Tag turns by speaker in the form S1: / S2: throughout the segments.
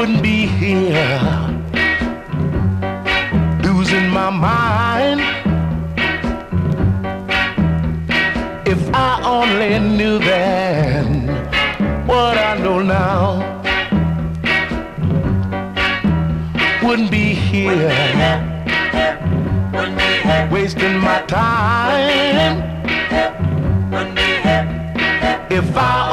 S1: wouldn't be here. Losing my mind. If I only knew then what I know now, wouldn't be here. Wasting my time. If I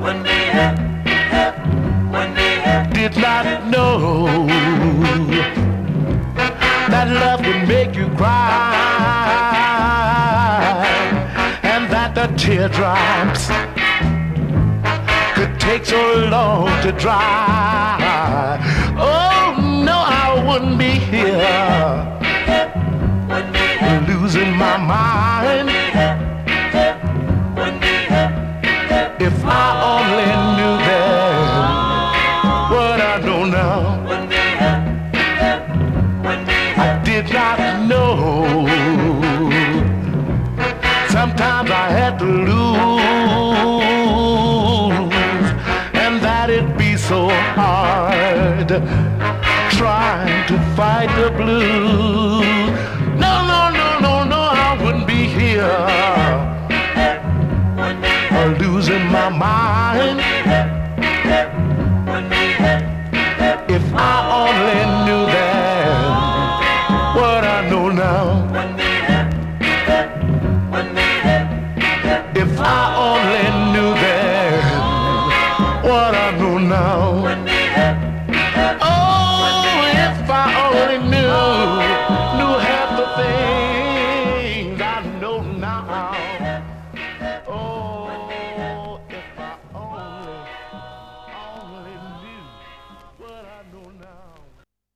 S1: now, did not know that love would make you cry and that the teardrops could take so long to dry. Oh no, I wouldn't be here losing my mind if I now. I did not know. Sometimes I had to lose, and that it'd be so hard trying to fight the blues. No, no, no, no, no, I wouldn't be here losing my mind